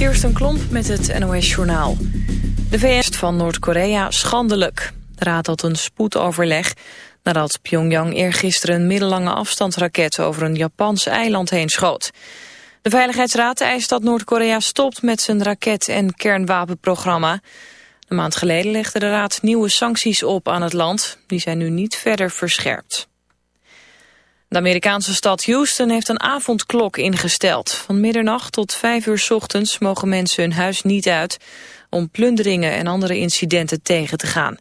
Kirsten Klomp met het NOS-journaal. De VS van Noord-Korea schandelijk. De raad had een spoedoverleg nadat Pyongyang eergisteren een middellange afstandsraket over een Japans eiland heen schoot. De Veiligheidsraad eist dat Noord-Korea stopt met zijn raket- en kernwapenprogramma. Een maand geleden legde de raad nieuwe sancties op aan het land. Die zijn nu niet verder verscherpt. De Amerikaanse stad Houston heeft een avondklok ingesteld. Van middernacht tot vijf uur ochtends mogen mensen hun huis niet uit... om plunderingen en andere incidenten tegen te gaan.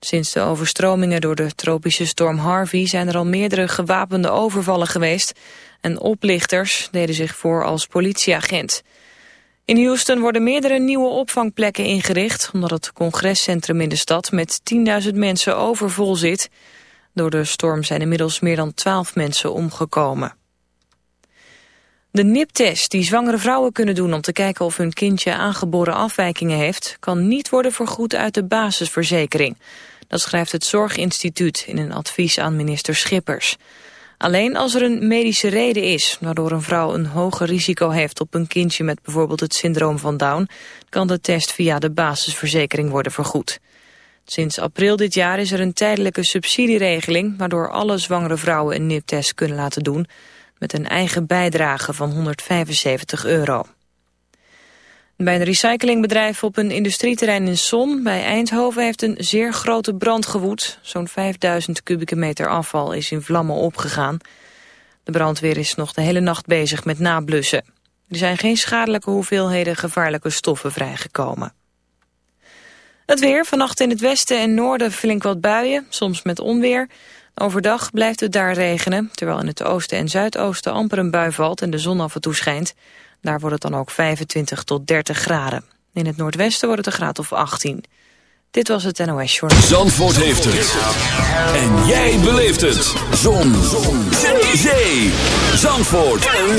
Sinds de overstromingen door de tropische storm Harvey... zijn er al meerdere gewapende overvallen geweest... en oplichters deden zich voor als politieagent. In Houston worden meerdere nieuwe opvangplekken ingericht... omdat het congrescentrum in de stad met 10.000 mensen overvol zit... Door de storm zijn inmiddels meer dan 12 mensen omgekomen. De NIP-test die zwangere vrouwen kunnen doen om te kijken of hun kindje aangeboren afwijkingen heeft, kan niet worden vergoed uit de basisverzekering. Dat schrijft het Zorginstituut in een advies aan minister Schippers. Alleen als er een medische reden is, waardoor een vrouw een hoger risico heeft op een kindje met bijvoorbeeld het syndroom van Down, kan de test via de basisverzekering worden vergoed. Sinds april dit jaar is er een tijdelijke subsidieregeling... waardoor alle zwangere vrouwen een NIP-test kunnen laten doen... met een eigen bijdrage van 175 euro. Bij een recyclingbedrijf op een industrieterrein in Son bij Eindhoven heeft een zeer grote brand gewoed. Zo'n 5000 kubieke meter afval is in vlammen opgegaan. De brandweer is nog de hele nacht bezig met nablussen. Er zijn geen schadelijke hoeveelheden gevaarlijke stoffen vrijgekomen. Het weer, vannacht in het westen en noorden flink wat buien, soms met onweer. Overdag blijft het daar regenen, terwijl in het oosten en zuidoosten amper een bui valt en de zon af en toe schijnt. Daar wordt het dan ook 25 tot 30 graden. In het noordwesten wordt het een graad of 18. Dit was het NOS Journal. Zandvoort heeft het. En jij beleeft het. Zon. zon. Zee. Zandvoort. Een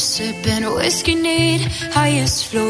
sipping whiskey, need highest floor.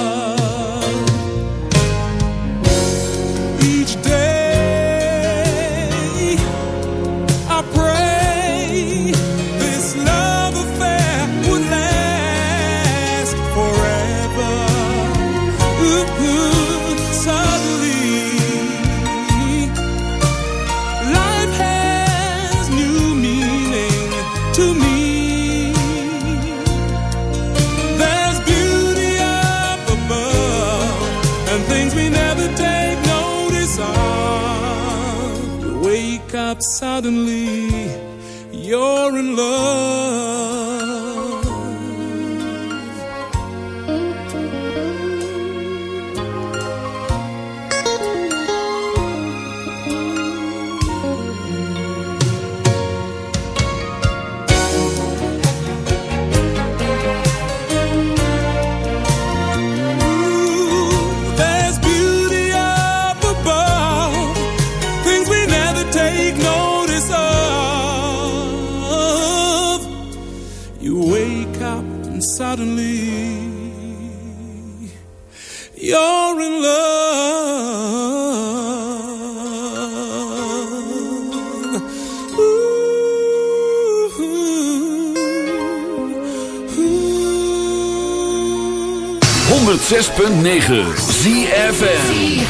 106.9 ZFN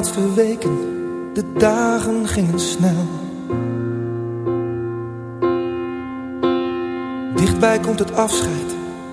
laatste weken, de dagen gingen snel. Dichtbij komt het afscheid,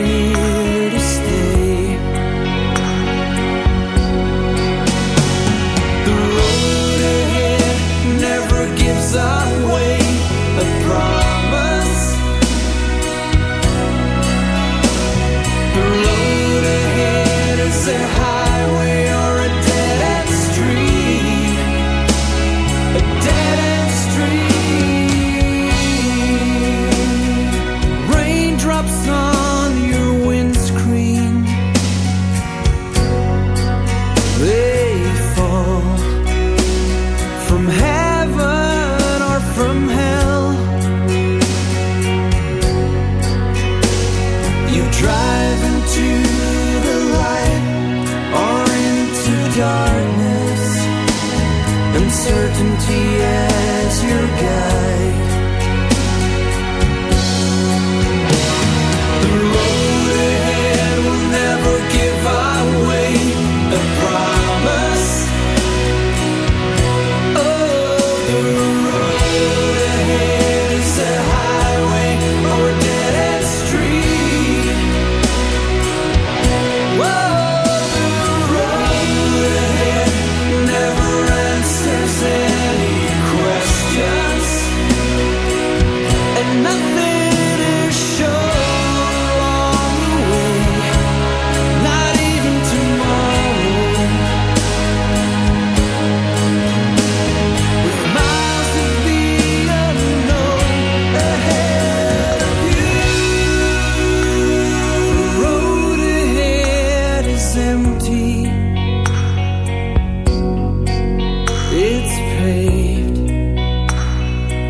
body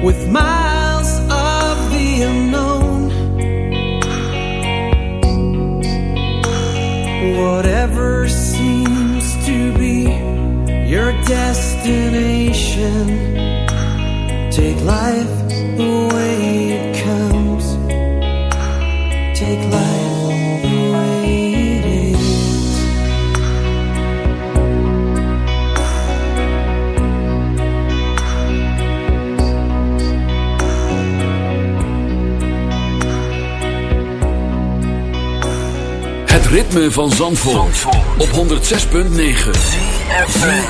with my ritme van Zandvoort, Zandvoort. op 106.9 CFFM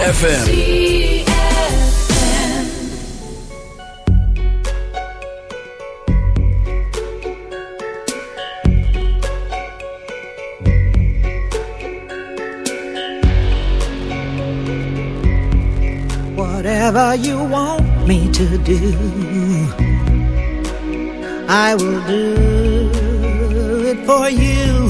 Whatever you want me to do I will do it for you.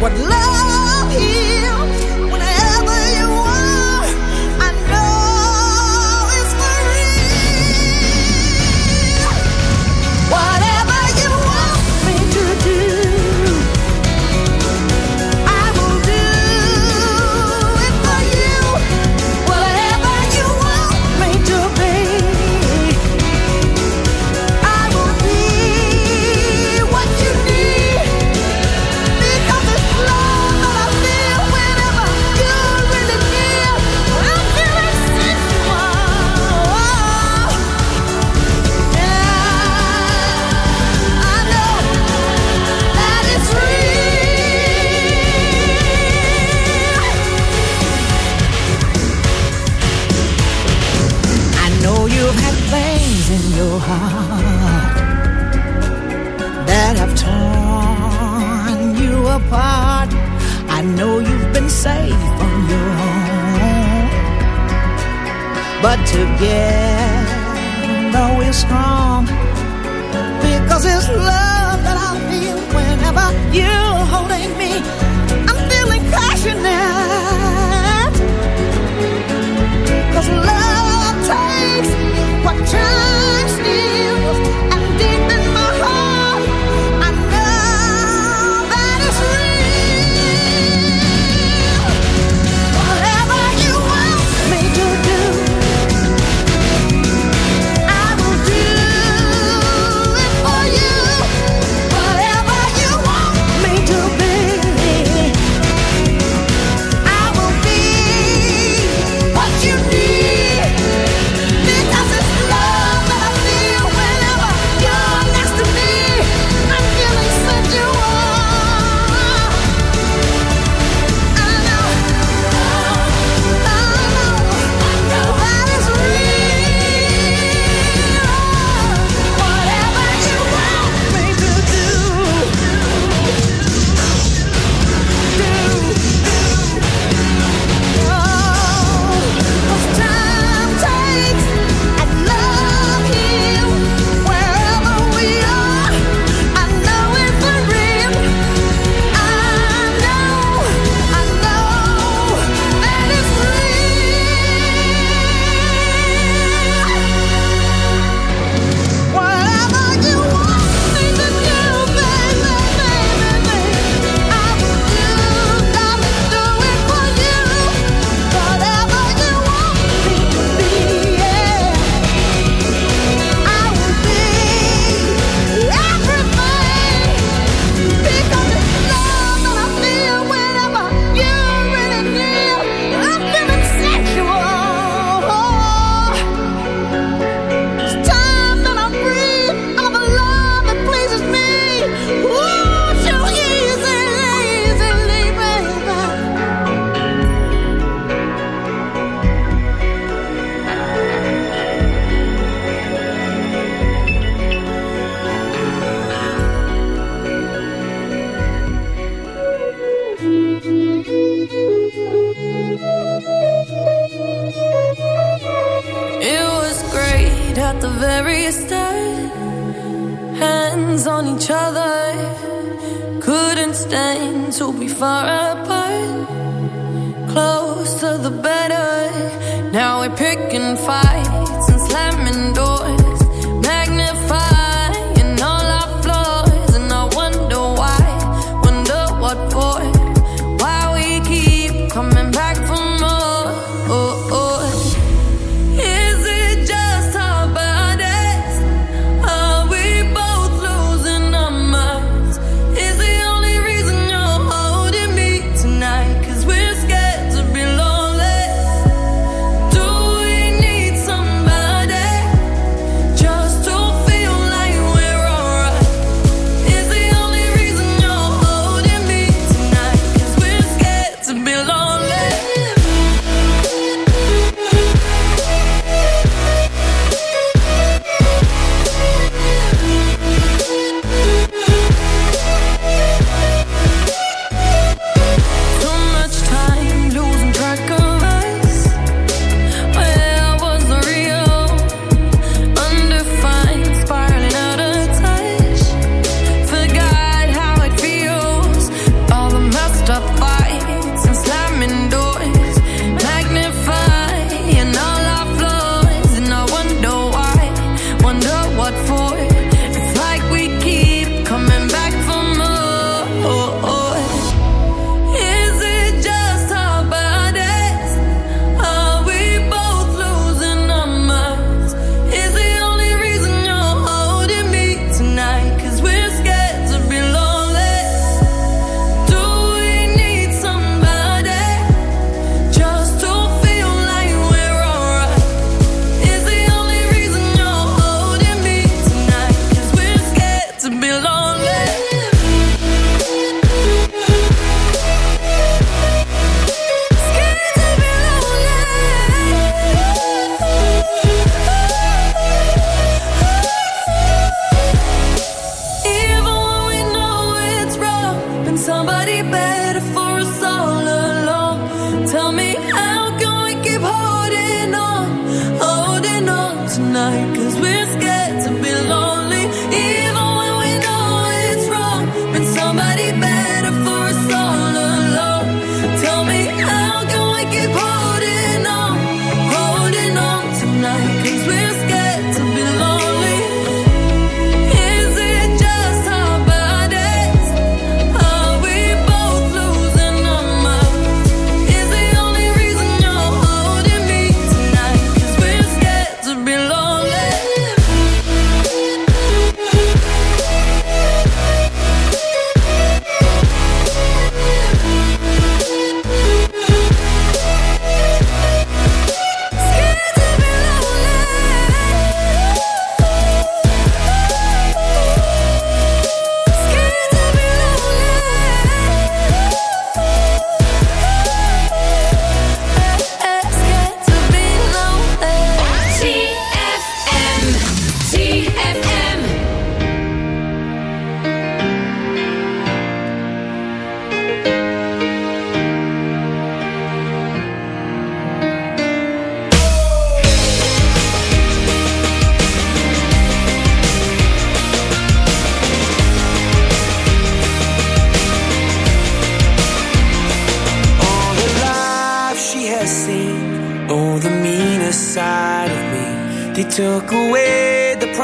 what love is.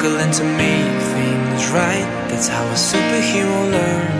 To make things right. That's how a superhero learns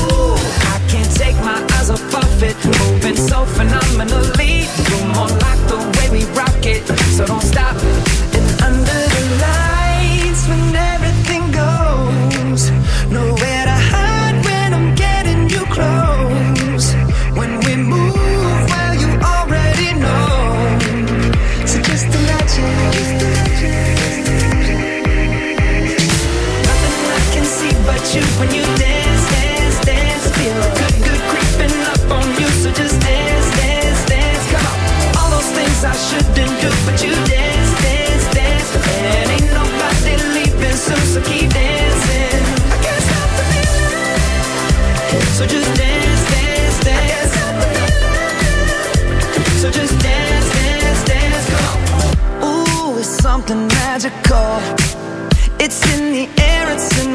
take my eyes off of it, moving so phenomenally. You're more like the way we rock it so don't stop.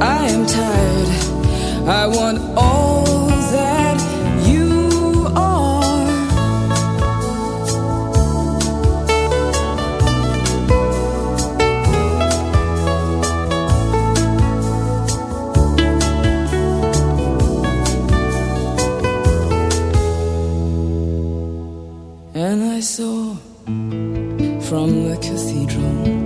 I am tired. I want all that you are. And I saw from the cathedral